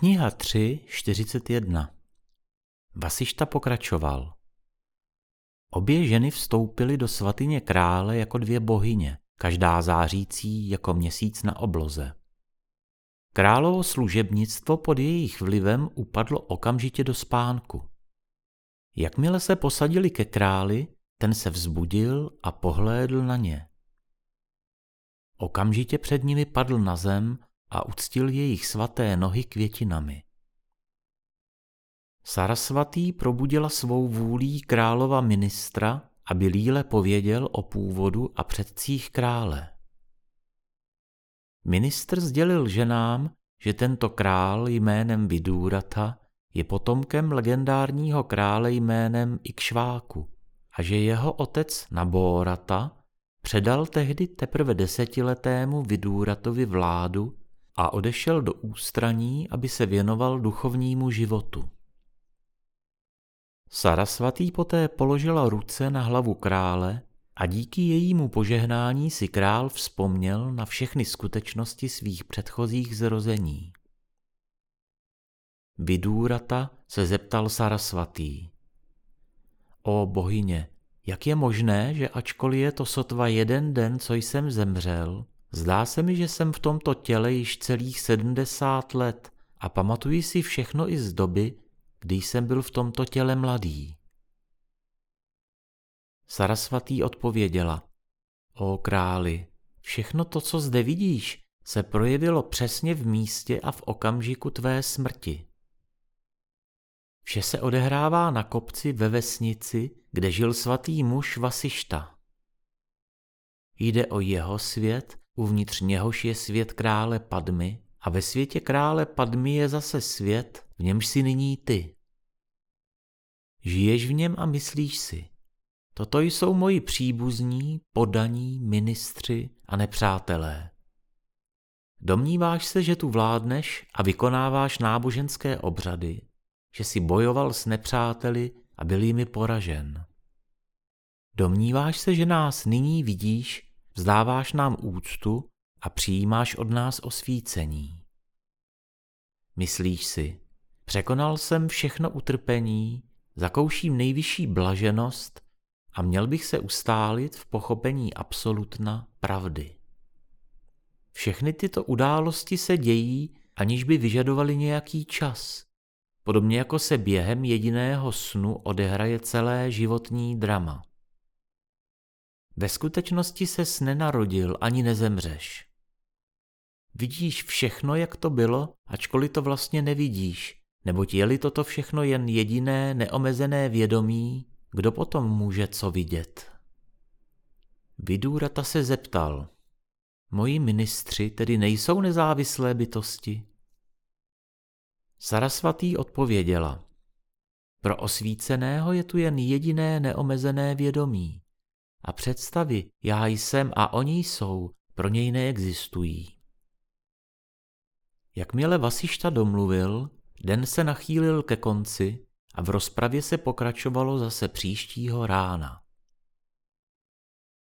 Kniha 3, 41 Vasišta pokračoval. Obě ženy vstoupily do svatyně krále jako dvě bohyně, každá zářící jako měsíc na obloze. Královo služebnictvo pod jejich vlivem upadlo okamžitě do spánku. Jakmile se posadili ke králi, ten se vzbudil a pohlédl na ně. Okamžitě před nimi padl na zem a uctil jejich svaté nohy květinami. Sarasvatý probudila svou vůlí králova ministra, aby Líle pověděl o původu a předcích krále. Ministr sdělil ženám, že tento král jménem Vidúrata je potomkem legendárního krále jménem Ikšváku a že jeho otec Nabórata předal tehdy teprve desetiletému Vidúratovi vládu a odešel do ústraní, aby se věnoval duchovnímu životu. Sarasvatý poté položila ruce na hlavu krále a díky jejímu požehnání si král vzpomněl na všechny skutečnosti svých předchozích zrození. Vidúrata se zeptal Sarasvatý. O bohyně, jak je možné, že ačkoliv je to sotva jeden den, co jsem zemřel, zdá se mi, že jsem v tomto těle již celých sedmdesát let a pamatuji si všechno i z doby, když jsem byl v tomto těle mladý. Sarasvatý odpověděla, o králi, všechno to, co zde vidíš, se projevilo přesně v místě a v okamžiku tvé smrti. Vše se odehrává na kopci ve vesnici, kde žil svatý muž Vasišta. Jde o jeho svět, uvnitř něhož je svět krále Padmy a ve světě krále Padmy je zase svět, v němž si nyní ty. Žiješ v něm a myslíš si, toto jsou moji příbuzní, podaní, ministři a nepřátelé. Domníváš se, že tu vládneš a vykonáváš náboženské obřady, že si bojoval s nepřáteli a byl jimi poražen. Domníváš se, že nás nyní vidíš, vzdáváš nám úctu a přijímáš od nás osvícení. Myslíš si, překonal jsem všechno utrpení, zakouším nejvyšší blaženost a měl bych se ustálit v pochopení absolutna pravdy. Všechny tyto události se dějí, aniž by vyžadovali nějaký čas, podobně jako se během jediného snu odehraje celé životní drama. Ve skutečnosti se nenarodil ani nezemřeš. Vidíš všechno, jak to bylo, ačkoliv to vlastně nevidíš, neboť je-li toto všechno jen jediné neomezené vědomí, kdo potom může co vidět? Vidúrata se zeptal, moji ministři tedy nejsou nezávislé bytosti? Sarasvatý odpověděla, pro osvíceného je tu jen jediné neomezené vědomí a představy já jsem a oni jsou pro něj neexistují. Jakmile Vasišta domluvil, den se nachýlil ke konci a v rozpravě se pokračovalo zase příštího rána.